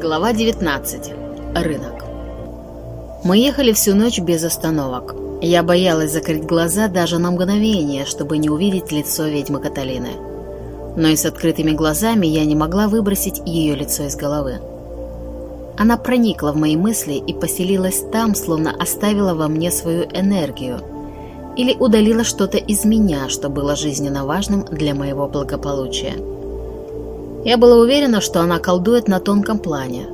Глава 19. Рынок. Мы ехали всю ночь без остановок. Я боялась закрыть глаза даже на мгновение, чтобы не увидеть лицо ведьмы Каталины. Но и с открытыми глазами я не могла выбросить ее лицо из головы. Она проникла в мои мысли и поселилась там, словно оставила во мне свою энергию. Или удалила что-то из меня, что было жизненно важным для моего благополучия. Я была уверена, что она колдует на тонком плане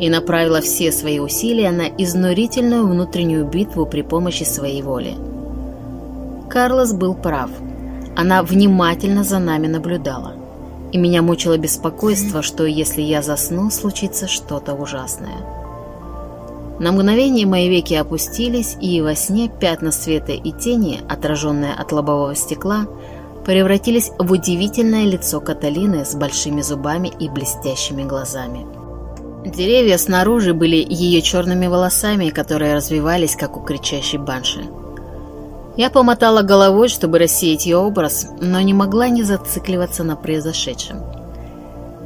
и направила все свои усилия на изнурительную внутреннюю битву при помощи своей воли. Карлос был прав. Она внимательно за нами наблюдала. И меня мучило беспокойство, что если я засну, случится что-то ужасное. На мгновение мои веки опустились, и во сне пятна света и тени, отраженные от лобового стекла, превратились в удивительное лицо Каталины с большими зубами и блестящими глазами. Деревья снаружи были ее черными волосами, которые развивались, как у кричащей банши. Я помотала головой, чтобы рассеять ее образ, но не могла не зацикливаться на произошедшем.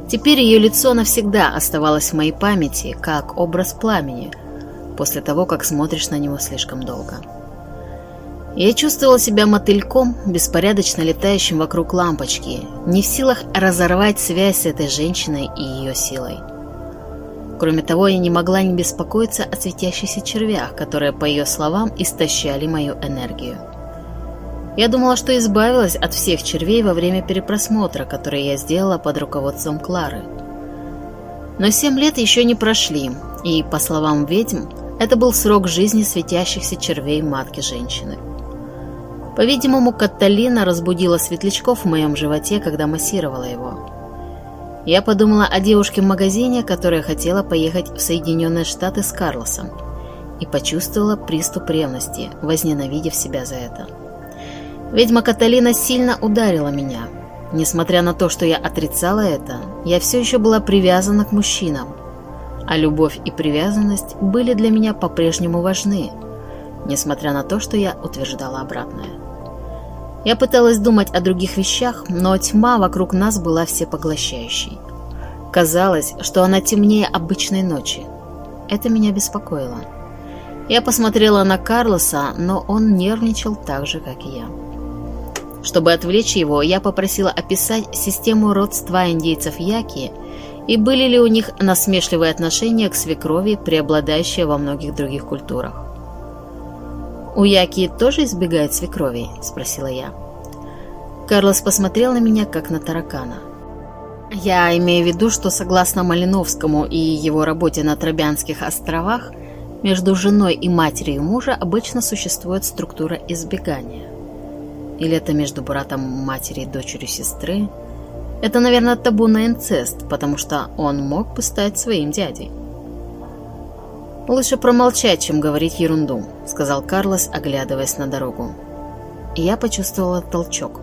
Теперь ее лицо навсегда оставалось в моей памяти, как образ пламени, после того, как смотришь на него слишком долго. Я чувствовала себя мотыльком, беспорядочно летающим вокруг лампочки, не в силах разорвать связь с этой женщиной и ее силой. Кроме того, я не могла не беспокоиться о светящихся червях, которые, по ее словам, истощали мою энергию. Я думала, что избавилась от всех червей во время перепросмотра, который я сделала под руководством Клары. Но семь лет еще не прошли, и, по словам ведьм, это был срок жизни светящихся червей матки женщины. По-видимому, Каталина разбудила светлячков в моем животе, когда массировала его. Я подумала о девушке в магазине, которая хотела поехать в Соединенные Штаты с Карлосом, и почувствовала приступ ревности, возненавидев себя за это. Ведьма Каталина сильно ударила меня. Несмотря на то, что я отрицала это, я все еще была привязана к мужчинам, а любовь и привязанность были для меня по-прежнему важны, несмотря на то, что я утверждала обратное. Я пыталась думать о других вещах, но тьма вокруг нас была всепоглощающей. Казалось, что она темнее обычной ночи. Это меня беспокоило. Я посмотрела на Карлоса, но он нервничал так же, как и я. Чтобы отвлечь его, я попросила описать систему родства индейцев Яки и были ли у них насмешливые отношения к свекрови, преобладающие во многих других культурах. «У Яки тоже избегает свекрови?» – спросила я. Карлос посмотрел на меня, как на таракана. Я имею в виду, что согласно Малиновскому и его работе на Тробянских островах, между женой и матерью мужа обычно существует структура избегания. Или это между братом матери и дочерью сестры. Это, наверное, табу на инцест, потому что он мог бы стать своим дядей. «Лучше промолчать, чем говорить ерунду», — сказал Карлос, оглядываясь на дорогу. Я почувствовала толчок.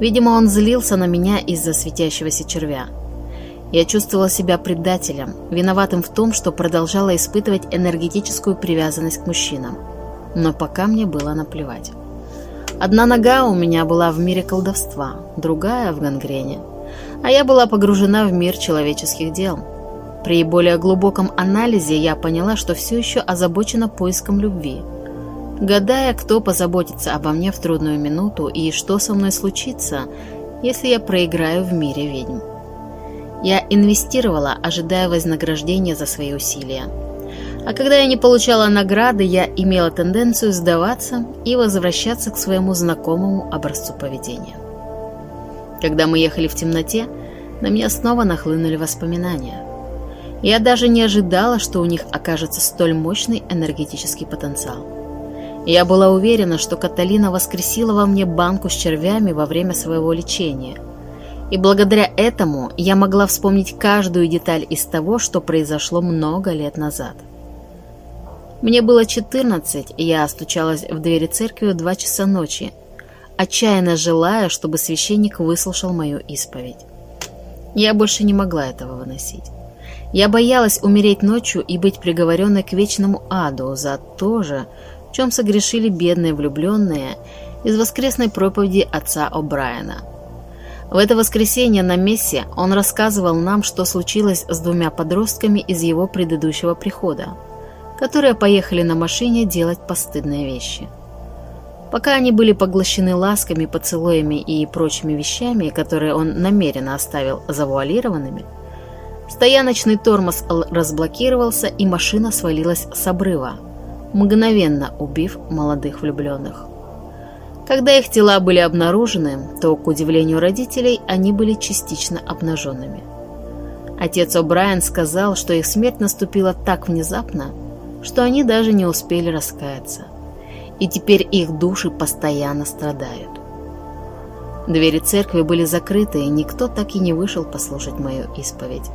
Видимо, он злился на меня из-за светящегося червя. Я чувствовала себя предателем, виноватым в том, что продолжала испытывать энергетическую привязанность к мужчинам. Но пока мне было наплевать. Одна нога у меня была в мире колдовства, другая в гангрене. А я была погружена в мир человеческих дел — при более глубоком анализе я поняла, что все еще озабочена поиском любви. Гадая, кто позаботится обо мне в трудную минуту и что со мной случится, если я проиграю в мире ведьм. Я инвестировала, ожидая вознаграждения за свои усилия. А когда я не получала награды, я имела тенденцию сдаваться и возвращаться к своему знакомому образцу поведения. Когда мы ехали в темноте, на меня снова нахлынули воспоминания. Я даже не ожидала, что у них окажется столь мощный энергетический потенциал. Я была уверена, что Каталина воскресила во мне банку с червями во время своего лечения. И благодаря этому я могла вспомнить каждую деталь из того, что произошло много лет назад. Мне было 14, и я стучалась в двери церкви в 2 часа ночи, отчаянно желая, чтобы священник выслушал мою исповедь. Я больше не могла этого выносить. Я боялась умереть ночью и быть приговоренной к вечному аду за то же, в чем согрешили бедные влюбленные из воскресной проповеди отца О'Брайена. В это воскресенье на мессе он рассказывал нам, что случилось с двумя подростками из его предыдущего прихода, которые поехали на машине делать постыдные вещи. Пока они были поглощены ласками, поцелуями и прочими вещами, которые он намеренно оставил завуалированными, стояночный тормоз разблокировался и машина свалилась с обрыва, мгновенно убив молодых влюбленных. Когда их тела были обнаружены, то, к удивлению родителей, они были частично обнаженными. Отец О'Брайен сказал, что их смерть наступила так внезапно, что они даже не успели раскаяться. И теперь их души постоянно страдают. Двери церкви были закрыты, и никто так и не вышел послушать мою исповедь.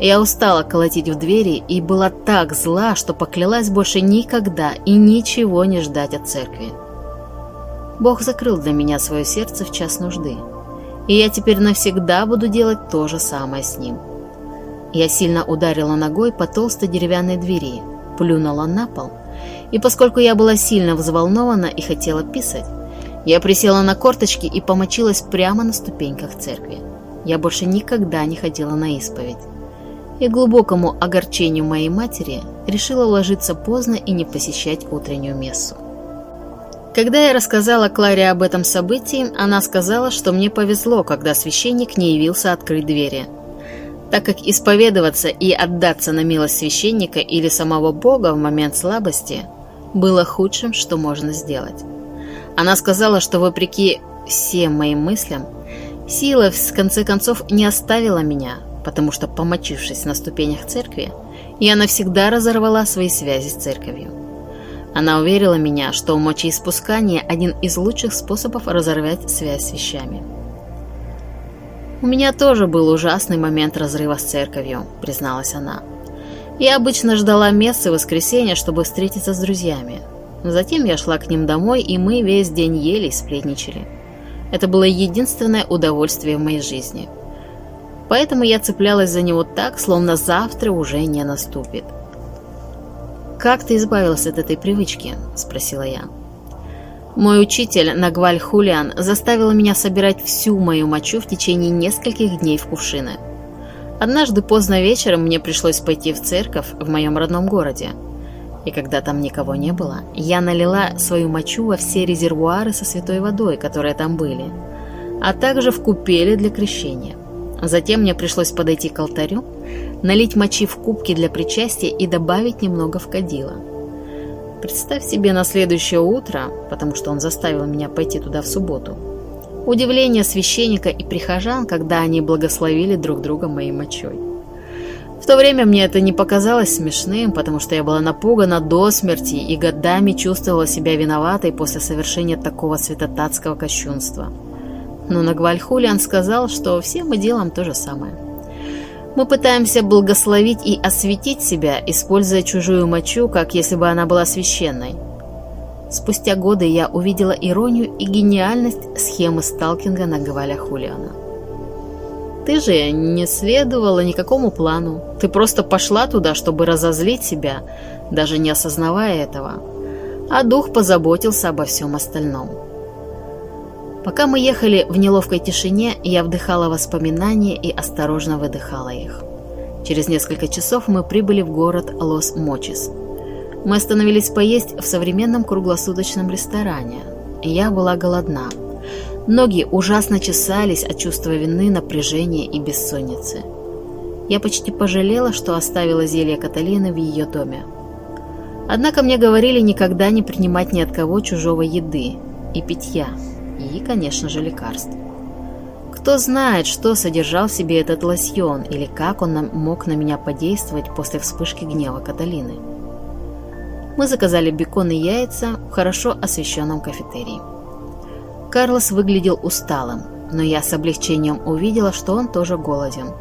Я устала колотить в двери и была так зла, что поклялась больше никогда и ничего не ждать от церкви. Бог закрыл для меня свое сердце в час нужды, и я теперь навсегда буду делать то же самое с ним. Я сильно ударила ногой по толстой деревянной двери, плюнула на пол, и поскольку я была сильно взволнована и хотела писать, я присела на корточки и помочилась прямо на ступеньках церкви. Я больше никогда не ходила на исповедь. И глубокому огорчению моей матери решила ложиться поздно и не посещать утреннюю мессу. Когда я рассказала Кларе об этом событии, она сказала, что мне повезло, когда священник не явился открыть двери. Так как исповедоваться и отдаться на милость священника или самого Бога в момент слабости было худшим, что можно сделать. Она сказала, что вопреки всем моим мыслям, сила в конце концов не оставила меня, потому что, помочившись на ступенях церкви, я навсегда разорвала свои связи с церковью. Она уверила меня, что мочеиспускание – один из лучших способов разорвать связь с вещами. «У меня тоже был ужасный момент разрыва с церковью», – призналась она. «Я обычно ждала мессы воскресенья, чтобы встретиться с друзьями. Затем я шла к ним домой, и мы весь день ели и сплетничали. Это было единственное удовольствие в моей жизни. Поэтому я цеплялась за него так, словно завтра уже не наступит. «Как ты избавился от этой привычки?» – спросила я. Мой учитель, Нагваль Хулиан, заставил меня собирать всю мою мочу в течение нескольких дней в кувшины. Однажды поздно вечером мне пришлось пойти в церковь в моем родном городе. И когда там никого не было, я налила свою мочу во все резервуары со святой водой, которые там были, а также в купели для крещения. Затем мне пришлось подойти к алтарю, налить мочи в кубки для причастия и добавить немного в кадила. Представь себе на следующее утро, потому что он заставил меня пойти туда в субботу, удивление священника и прихожан, когда они благословили друг друга моей мочой. В то время мне это не показалось смешным, потому что я была напугана до смерти и годами чувствовала себя виноватой после совершения такого святотатского кощунства. Но Нагвальхулиан сказал, что все мы делаем то же самое. Мы пытаемся благословить и осветить себя, используя чужую мочу, как если бы она была священной. Спустя годы я увидела иронию и гениальность схемы сталкинга Нагваля Хулиана. Ты же не следовала никакому плану. Ты просто пошла туда, чтобы разозлить себя, даже не осознавая этого. А дух позаботился обо всем остальном. Пока мы ехали в неловкой тишине, я вдыхала воспоминания и осторожно выдыхала их. Через несколько часов мы прибыли в город Лос-Мочис. Мы остановились поесть в современном круглосуточном ресторане. Я была голодна. Ноги ужасно чесались от чувства вины, напряжения и бессонницы. Я почти пожалела, что оставила зелье Каталины в ее доме. Однако мне говорили никогда не принимать ни от кого чужого еды и питья и, конечно же, лекарств. Кто знает, что содержал в себе этот лосьон или как он мог на меня подействовать после вспышки гнева Каталины. Мы заказали бекон и яйца в хорошо освещенном кафетерии. Карлос выглядел усталым, но я с облегчением увидела, что он тоже голоден.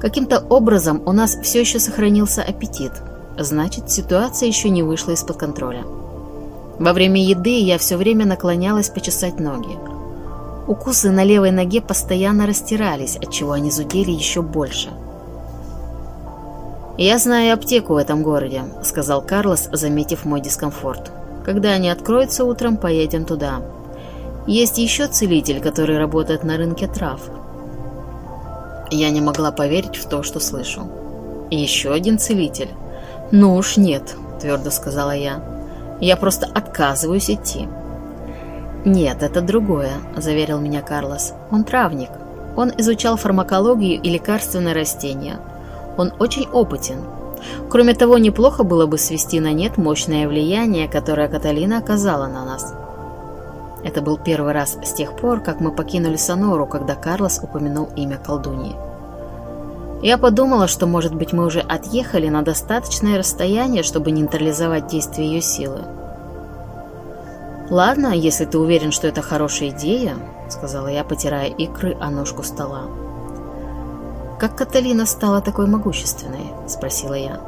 Каким-то образом у нас все еще сохранился аппетит, значит, ситуация еще не вышла из-под контроля. Во время еды я все время наклонялась почесать ноги. Укусы на левой ноге постоянно растирались, отчего они зудели еще больше. «Я знаю аптеку в этом городе», — сказал Карлос, заметив мой дискомфорт. «Когда они откроются утром, поедем туда. Есть еще целитель, который работает на рынке трав. Я не могла поверить в то, что слышу. Еще один целитель. Ну уж нет, твердо сказала я. Я просто отказываюсь идти. «Нет, это другое», – заверил меня Карлос. «Он травник. Он изучал фармакологию и лекарственные растения. Он очень опытен. Кроме того, неплохо было бы свести на нет мощное влияние, которое Каталина оказала на нас». Это был первый раз с тех пор, как мы покинули Сонору, когда Карлос упомянул имя колдуньи. Я подумала, что, может быть, мы уже отъехали на достаточное расстояние, чтобы нейтрализовать действие ее силы. «Ладно, если ты уверен, что это хорошая идея», — сказала я, потирая икры о ножку стола. «Как Каталина стала такой могущественной?» — спросила я.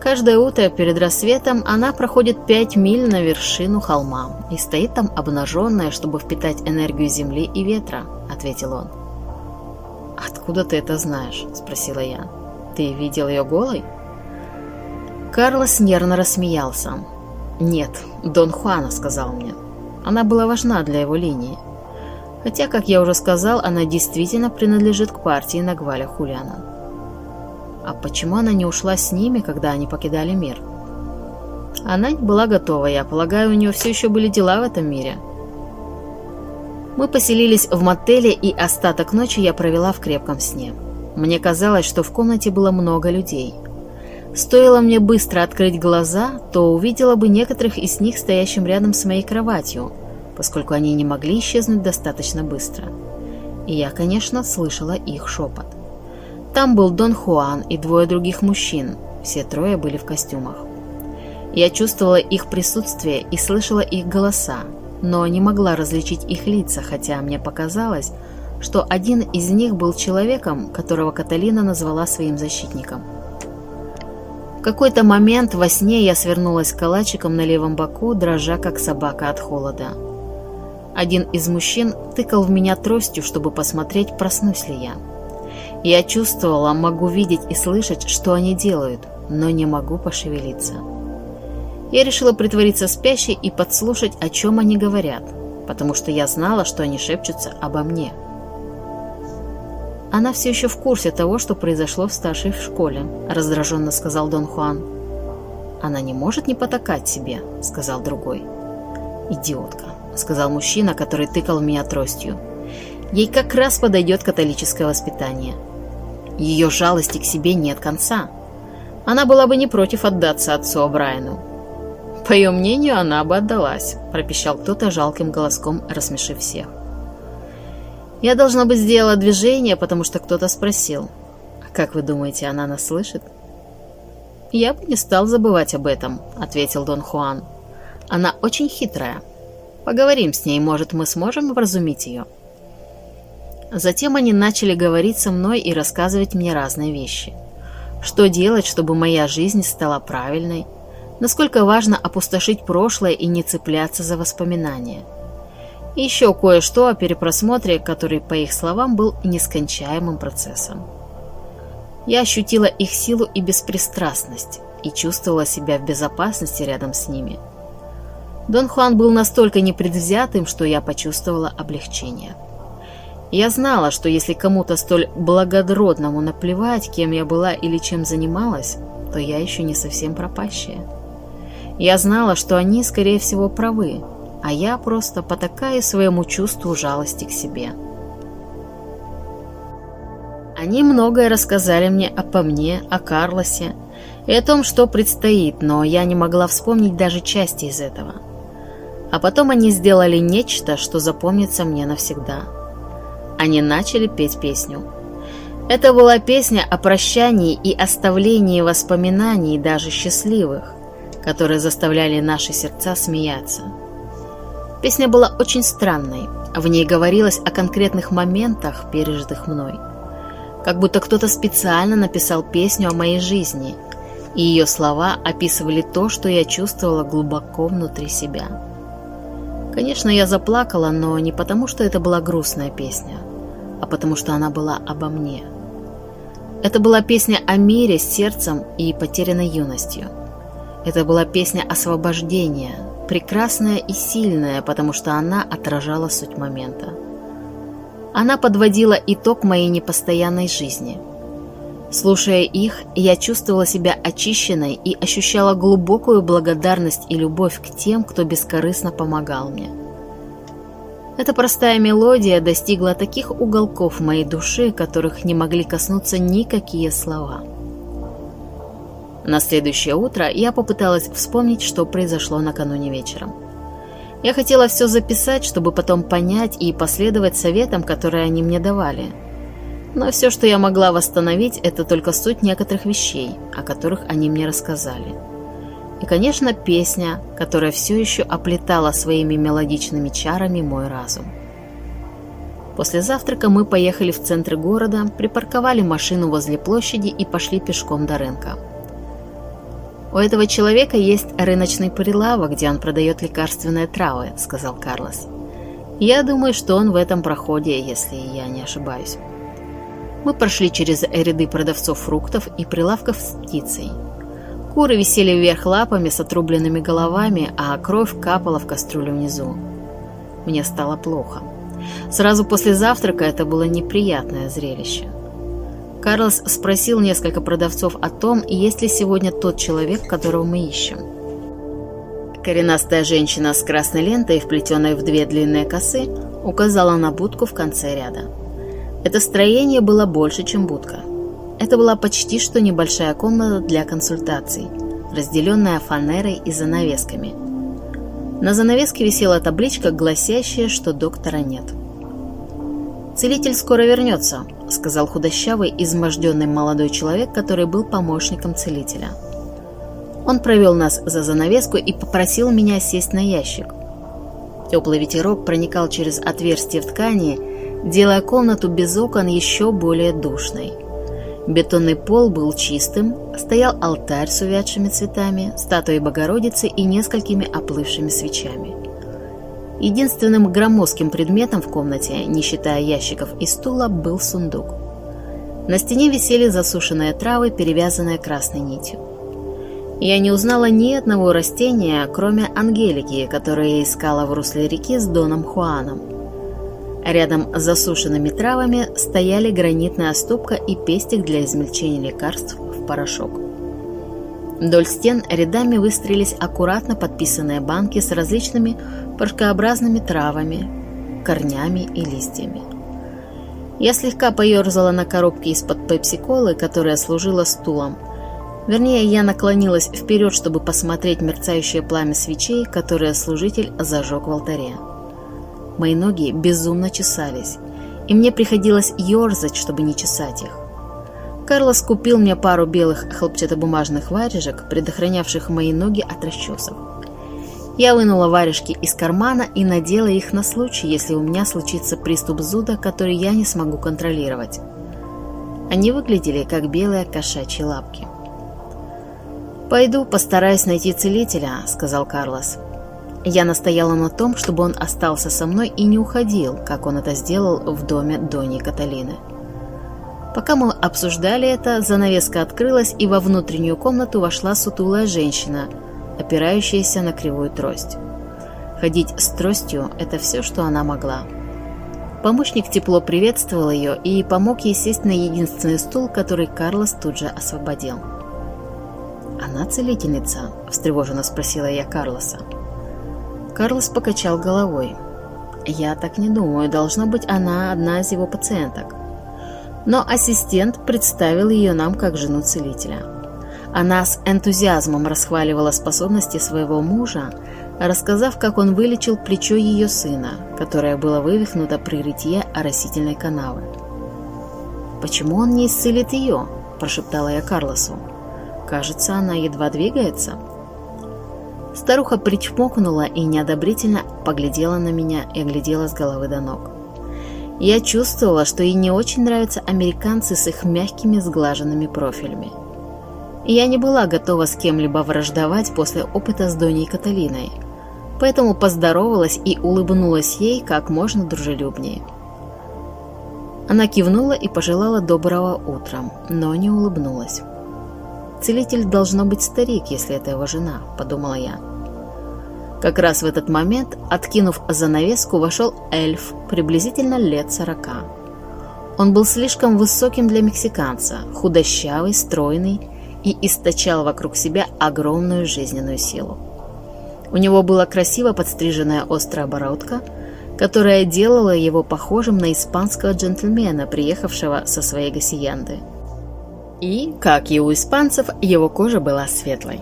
Каждое утро перед рассветом она проходит пять миль на вершину холма и стоит там обнаженная, чтобы впитать энергию земли и ветра, — ответил он. «Откуда ты это знаешь?» — спросила я. «Ты видел ее голой?» Карлос нервно рассмеялся. «Нет, Дон Хуана сказал мне. Она была важна для его линии. Хотя, как я уже сказал, она действительно принадлежит к партии Нагваля Хулиана. А почему она не ушла с ними, когда они покидали мир? Она не была готова, я полагаю, у нее все еще были дела в этом мире. Мы поселились в мотеле, и остаток ночи я провела в крепком сне. Мне казалось, что в комнате было много людей – Стоило мне быстро открыть глаза, то увидела бы некоторых из них стоящим рядом с моей кроватью, поскольку они не могли исчезнуть достаточно быстро. И я, конечно, слышала их шепот. Там был Дон Хуан и двое других мужчин, все трое были в костюмах. Я чувствовала их присутствие и слышала их голоса, но не могла различить их лица, хотя мне показалось, что один из них был человеком, которого Каталина назвала своим защитником – какой-то момент во сне я свернулась калачиком на левом боку, дрожа как собака от холода. Один из мужчин тыкал в меня тростью, чтобы посмотреть, проснусь ли я. Я чувствовала, могу видеть и слышать, что они делают, но не могу пошевелиться. Я решила притвориться спящей и подслушать, о чем они говорят, потому что я знала, что они шепчутся обо мне. «Она все еще в курсе того, что произошло в старшей школе», — раздраженно сказал Дон Хуан. «Она не может не потакать себе», — сказал другой. «Идиотка», — сказал мужчина, который тыкал меня тростью. «Ей как раз подойдет католическое воспитание. Ее жалости к себе нет конца. Она была бы не против отдаться отцу Брайану». «По ее мнению, она бы отдалась», — пропищал кто-то жалким голоском, рассмешив всех. Я, должна быть, сделала движение, потому что кто-то спросил. «Как вы думаете, она нас слышит?» «Я бы не стал забывать об этом», — ответил Дон Хуан. «Она очень хитрая. Поговорим с ней, может, мы сможем вразумить ее». Затем они начали говорить со мной и рассказывать мне разные вещи. Что делать, чтобы моя жизнь стала правильной? Насколько важно опустошить прошлое и не цепляться за воспоминания – и еще кое-что о перепросмотре, который, по их словам, был нескончаемым процессом. Я ощутила их силу и беспристрастность и чувствовала себя в безопасности рядом с ними. Дон Хуан был настолько непредвзятым, что я почувствовала облегчение. Я знала, что если кому-то столь благородному наплевать, кем я была или чем занималась, то я еще не совсем пропащая. Я знала, что они, скорее всего, правы, а я просто потакаю своему чувству жалости к себе. Они многое рассказали мне обо мне, о Карлосе и о том, что предстоит, но я не могла вспомнить даже части из этого. А потом они сделали нечто, что запомнится мне навсегда. Они начали петь песню. Это была песня о прощании и оставлении воспоминаний, даже счастливых, которые заставляли наши сердца смеяться. Песня была очень странной. В ней говорилось о конкретных моментах, пережитых мной. Как будто кто-то специально написал песню о моей жизни, и ее слова описывали то, что я чувствовала глубоко внутри себя. Конечно, я заплакала, но не потому, что это была грустная песня, а потому что она была обо мне. Это была песня о мире с сердцем и потерянной юностью. Это была песня освобождения, прекрасная и сильная, потому что она отражала суть момента. Она подводила итог моей непостоянной жизни. Слушая их, я чувствовала себя очищенной и ощущала глубокую благодарность и любовь к тем, кто бескорыстно помогал мне. Эта простая мелодия достигла таких уголков моей души, которых не могли коснуться никакие слова. На следующее утро я попыталась вспомнить, что произошло накануне вечером. Я хотела все записать, чтобы потом понять и последовать советам, которые они мне давали. Но все, что я могла восстановить, это только суть некоторых вещей, о которых они мне рассказали. И, конечно, песня, которая все еще оплетала своими мелодичными чарами мой разум. После завтрака мы поехали в центр города, припарковали машину возле площади и пошли пешком до рынка. «У этого человека есть рыночный прилавок, где он продает лекарственные травы», — сказал Карлос. «Я думаю, что он в этом проходе, если я не ошибаюсь». Мы прошли через ряды продавцов фруктов и прилавков с птицей. Куры висели вверх лапами с отрубленными головами, а кровь капала в кастрюлю внизу. Мне стало плохо. Сразу после завтрака это было неприятное зрелище. Карлос спросил несколько продавцов о том, есть ли сегодня тот человек, которого мы ищем. Коренастая женщина с красной лентой, вплетенной в две длинные косы, указала на будку в конце ряда. Это строение было больше, чем будка. Это была почти что небольшая комната для консультаций, разделенная фанерой и занавесками. На занавеске висела табличка, гласящая, что доктора нет. «Целитель скоро вернется», — сказал худощавый, изможденный молодой человек, который был помощником целителя. Он провел нас за занавеску и попросил меня сесть на ящик. Теплый ветерок проникал через отверстие в ткани, делая комнату без окон еще более душной. Бетонный пол был чистым, стоял алтарь с увядшими цветами, статуей Богородицы и несколькими оплывшими свечами. Единственным громоздким предметом в комнате, не считая ящиков и стула, был сундук. На стене висели засушенные травы, перевязанные красной нитью. Я не узнала ни одного растения, кроме ангелики, которую я искала в русле реки с Доном Хуаном. Рядом с засушенными травами стояли гранитная ступка и пестик для измельчения лекарств в порошок. Вдоль стен рядами выстроились аккуратно подписанные банки с различными порошкообразными травами, корнями и листьями. Я слегка поерзала на коробке из-под пепси-колы, которая служила стулом. Вернее, я наклонилась вперед, чтобы посмотреть мерцающее пламя свечей, которое служитель зажег в алтаре. Мои ноги безумно чесались, и мне приходилось ерзать, чтобы не чесать их. Карлос купил мне пару белых хлопчатобумажных варежек, предохранявших мои ноги от расчесов. Я вынула варежки из кармана и надела их на случай, если у меня случится приступ зуда, который я не смогу контролировать. Они выглядели как белые кошачьи лапки. «Пойду постараюсь найти целителя», — сказал Карлос. Я настояла на том, чтобы он остался со мной и не уходил, как он это сделал в доме Дони Каталины. Пока мы обсуждали это, занавеска открылась, и во внутреннюю комнату вошла сутулая женщина, опирающаяся на кривую трость. Ходить с тростью – это все, что она могла. Помощник тепло приветствовал ее и помог ей сесть на единственный стул, который Карлос тут же освободил. «Она целительница?» – встревоженно спросила я Карлоса. Карлос покачал головой. «Я так не думаю, должно быть, она одна из его пациенток». Но ассистент представил ее нам как жену целителя. Она с энтузиазмом расхваливала способности своего мужа, рассказав, как он вылечил плечо ее сына, которое было вывихнуто при рытье оросительной канавы. «Почему он не исцелит ее?» – прошептала я Карлосу. «Кажется, она едва двигается». Старуха причмокнула и неодобрительно поглядела на меня и оглядела с головы до ног. Я чувствовала, что ей не очень нравятся американцы с их мягкими сглаженными профилями. я не была готова с кем-либо враждовать после опыта с Доней Каталиной, поэтому поздоровалась и улыбнулась ей как можно дружелюбнее. Она кивнула и пожелала доброго утра, но не улыбнулась. Целитель должно быть старик, если это его жена, подумала я. Как раз в этот момент, откинув занавеску, вошел эльф, приблизительно лет сорока. Он был слишком высоким для мексиканца, худощавый, стройный и источал вокруг себя огромную жизненную силу. У него была красиво подстриженная острая бородка, которая делала его похожим на испанского джентльмена, приехавшего со своей гасиянды. И, как и у испанцев, его кожа была светлой.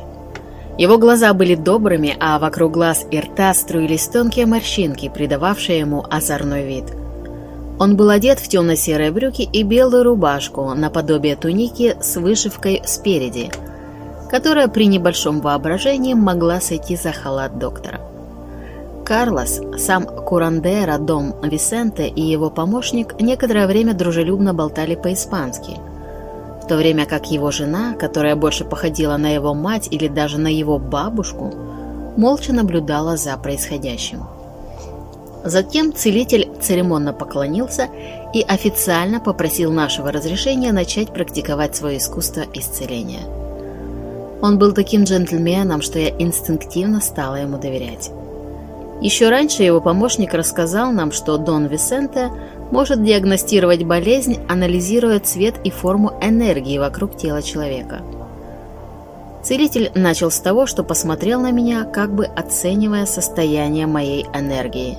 Его глаза были добрыми, а вокруг глаз и рта струились тонкие морщинки, придававшие ему озорной вид. Он был одет в темно-серые брюки и белую рубашку, наподобие туники с вышивкой спереди, которая при небольшом воображении могла сойти за халат доктора. Карлос, сам Курандера, дом Висенте и его помощник некоторое время дружелюбно болтали по-испански – в то время как его жена, которая больше походила на его мать или даже на его бабушку, молча наблюдала за происходящим. Затем целитель церемонно поклонился и официально попросил нашего разрешения начать практиковать свое искусство исцеления. Он был таким джентльменом, что я инстинктивно стала ему доверять. Еще раньше его помощник рассказал нам, что Дон Висенте может диагностировать болезнь, анализируя цвет и форму энергии вокруг тела человека. Целитель начал с того, что посмотрел на меня, как бы оценивая состояние моей энергии.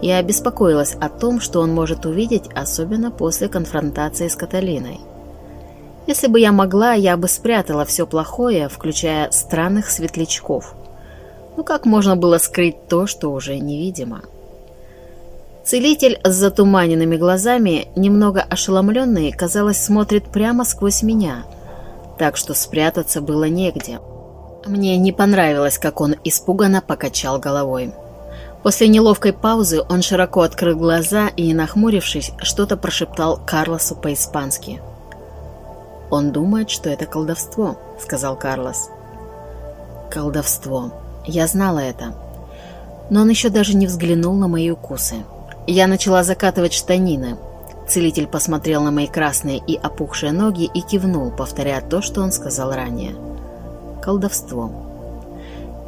Я беспокоилась о том, что он может увидеть, особенно после конфронтации с Каталиной. Если бы я могла, я бы спрятала все плохое, включая странных светлячков. Ну как можно было скрыть то, что уже невидимо? Целитель с затуманенными глазами, немного ошеломленный, казалось, смотрит прямо сквозь меня, так что спрятаться было негде. Мне не понравилось, как он испуганно покачал головой. После неловкой паузы он широко открыл глаза и, нахмурившись, что-то прошептал Карлосу по-испански. «Он думает, что это колдовство», — сказал Карлос. «Колдовство. Я знала это. Но он еще даже не взглянул на мои укусы. Я начала закатывать штанины. Целитель посмотрел на мои красные и опухшие ноги и кивнул, повторяя то, что он сказал ранее. «Колдовство».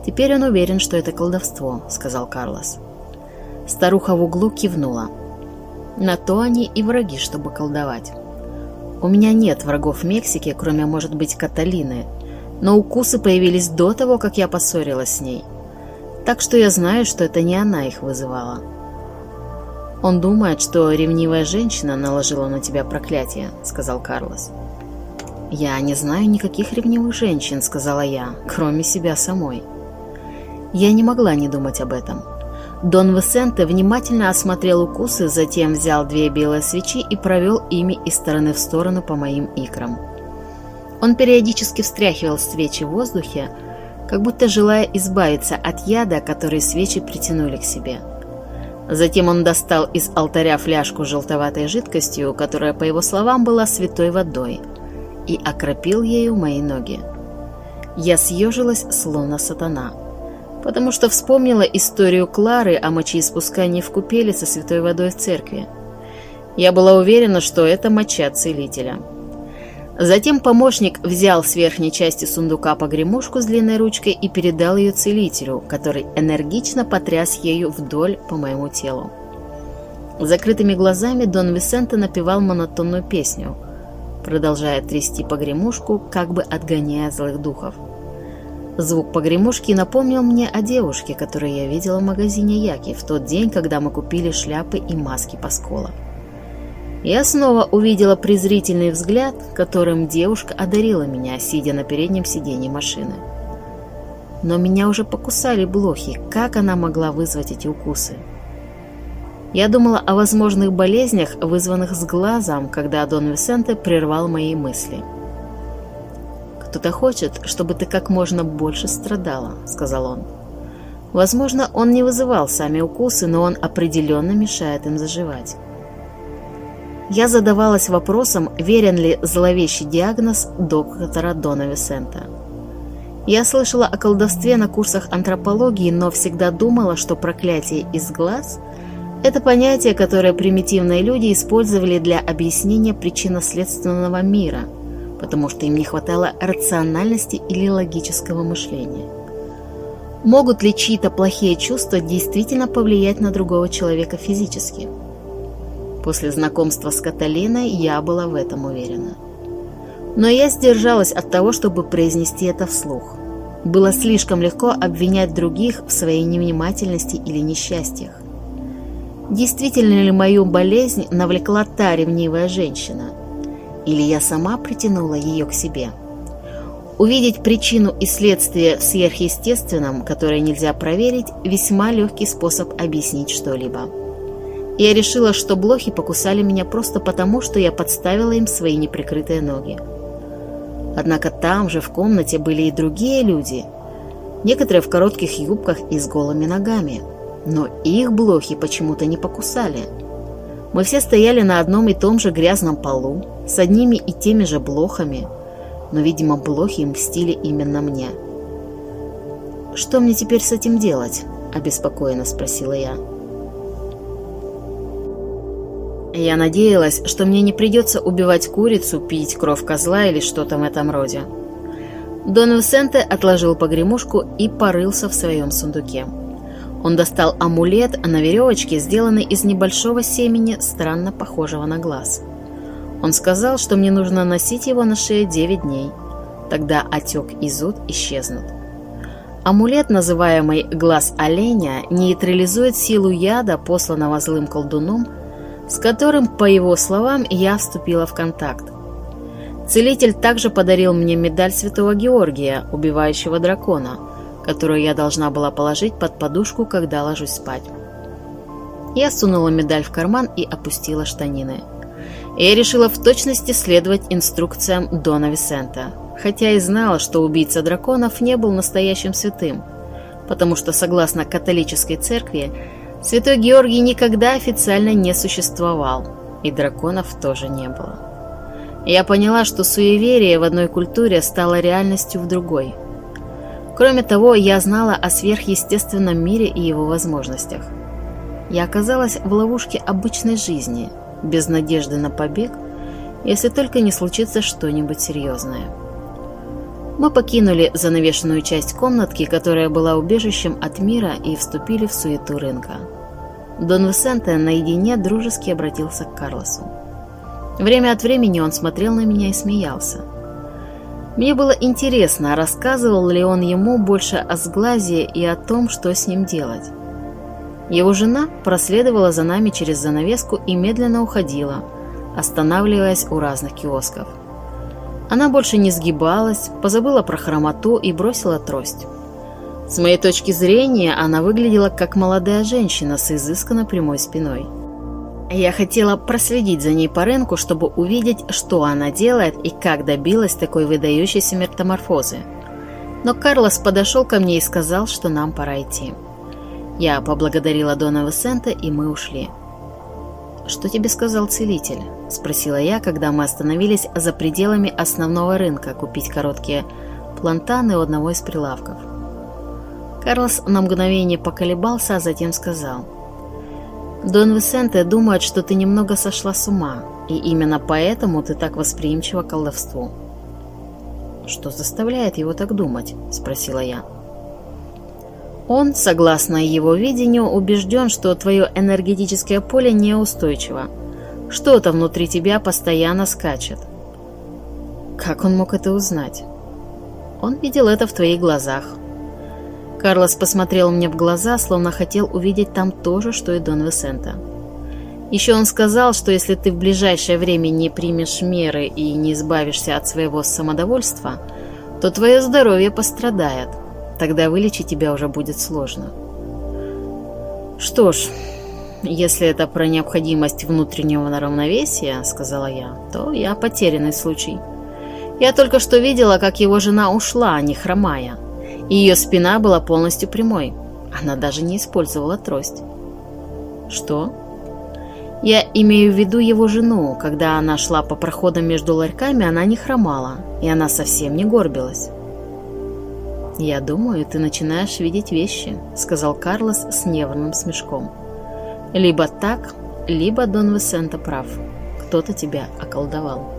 «Теперь он уверен, что это колдовство», — сказал Карлос. Старуха в углу кивнула. «На то они и враги, чтобы колдовать. У меня нет врагов в Мексике, кроме, может быть, Каталины, но укусы появились до того, как я поссорилась с ней. Так что я знаю, что это не она их вызывала». «Он думает, что ревнивая женщина наложила на тебя проклятие», — сказал Карлос. «Я не знаю никаких ревнивых женщин», — сказала я, — «кроме себя самой». Я не могла не думать об этом. Дон Висенте внимательно осмотрел укусы, затем взял две белые свечи и провел ими из стороны в сторону по моим икрам. Он периодически встряхивал свечи в воздухе, как будто желая избавиться от яда, который свечи притянули к себе. Затем он достал из алтаря фляжку с желтоватой жидкостью, которая, по его словам, была святой водой, и окропил ею мои ноги. Я съежилась, словно сатана, потому что вспомнила историю Клары о мочеиспускании в купели со святой водой в церкви. Я была уверена, что это моча целителя. Затем помощник взял с верхней части сундука погремушку с длинной ручкой и передал ее целителю, который энергично потряс ею вдоль по моему телу. Закрытыми глазами Дон Висенте напевал монотонную песню, продолжая трясти погремушку, как бы отгоняя злых духов. Звук погремушки напомнил мне о девушке, которую я видела в магазине Яки в тот день, когда мы купили шляпы и маски Паскола. Я снова увидела презрительный взгляд, которым девушка одарила меня, сидя на переднем сиденье машины. Но меня уже покусали блохи, как она могла вызвать эти укусы? Я думала о возможных болезнях, вызванных с глазом, когда Дон Висенте прервал мои мысли. «Кто-то хочет, чтобы ты как можно больше страдала», — сказал он. «Возможно, он не вызывал сами укусы, но он определенно мешает им заживать. Я задавалась вопросом, верен ли зловещий диагноз доктора Дона Висента. Я слышала о колдовстве на курсах антропологии, но всегда думала, что проклятие из глаз – это понятие, которое примитивные люди использовали для объяснения причинно-следственного мира, потому что им не хватало рациональности или логического мышления. Могут ли чьи-то плохие чувства действительно повлиять на другого человека физически? После знакомства с Каталиной я была в этом уверена. Но я сдержалась от того, чтобы произнести это вслух. Было слишком легко обвинять других в своей невнимательности или несчастьях. Действительно ли мою болезнь навлекла та ревнивая женщина? Или я сама притянула ее к себе? Увидеть причину и следствие в сверхъестественном, которое нельзя проверить, весьма легкий способ объяснить что-либо. Я решила, что блохи покусали меня просто потому, что я подставила им свои неприкрытые ноги. Однако там же в комнате были и другие люди, некоторые в коротких юбках и с голыми ногами – но их блохи почему-то не покусали. Мы все стояли на одном и том же грязном полу, с одними и теми же блохами, но, видимо, блохи мстили именно мне. «Что мне теперь с этим делать?» – обеспокоенно спросила я. Я надеялась, что мне не придется убивать курицу, пить кровь козла или что-то в этом роде. Дон Висенте отложил погремушку и порылся в своем сундуке. Он достал амулет на веревочке, сделанный из небольшого семени, странно похожего на глаз. Он сказал, что мне нужно носить его на шее 9 дней. Тогда отек и зуд исчезнут. Амулет, называемый «глаз оленя», нейтрализует силу яда, посланного злым колдуном, с которым, по его словам, я вступила в контакт. Целитель также подарил мне медаль Святого Георгия, убивающего дракона – которую я должна была положить под подушку, когда ложусь спать. Я сунула медаль в карман и опустила штанины. Я решила в точности следовать инструкциям Дона Висента, хотя и знала, что убийца драконов не был настоящим святым, потому что, согласно католической церкви, святой Георгий никогда официально не существовал, и драконов тоже не было. Я поняла, что суеверие в одной культуре стало реальностью в другой – Кроме того, я знала о сверхъестественном мире и его возможностях. Я оказалась в ловушке обычной жизни, без надежды на побег, если только не случится что-нибудь серьезное. Мы покинули занавешенную часть комнатки, которая была убежищем от мира, и вступили в суету рынка. Дон Висенте наедине дружески обратился к Карлосу. Время от времени он смотрел на меня и смеялся. Мне было интересно, рассказывал ли он ему больше о сглазе и о том, что с ним делать. Его жена проследовала за нами через занавеску и медленно уходила, останавливаясь у разных киосков. Она больше не сгибалась, позабыла про хромоту и бросила трость. С моей точки зрения, она выглядела как молодая женщина с изысканно прямой спиной. Я хотела проследить за ней по рынку, чтобы увидеть, что она делает и как добилась такой выдающейся метаморфозы. Но Карлос подошел ко мне и сказал, что нам пора идти. Я поблагодарила Дона Висента, и мы ушли. «Что тебе сказал целитель?» – спросила я, когда мы остановились за пределами основного рынка купить короткие плантаны у одного из прилавков. Карлос на мгновение поколебался, а затем сказал – Дон Висенте думает, что ты немного сошла с ума, и именно поэтому ты так восприимчива к колдовству. «Что заставляет его так думать?» – спросила я. Он, согласно его видению, убежден, что твое энергетическое поле неустойчиво. Что-то внутри тебя постоянно скачет. Как он мог это узнать? Он видел это в твоих глазах, Карлос посмотрел мне в глаза, словно хотел увидеть там то же, что и Дон Висента. Еще он сказал, что если ты в ближайшее время не примешь меры и не избавишься от своего самодовольства, то твое здоровье пострадает. Тогда вылечить тебя уже будет сложно. Что ж, если это про необходимость внутреннего равновесия, сказала я, то я потерянный случай. Я только что видела, как его жена ушла, не хромая и ее спина была полностью прямой. Она даже не использовала трость. Что? Я имею в виду его жену. Когда она шла по проходам между ларьками, она не хромала, и она совсем не горбилась. «Я думаю, ты начинаешь видеть вещи», — сказал Карлос с нервным смешком. «Либо так, либо Дон Висенто прав. Кто-то тебя околдовал».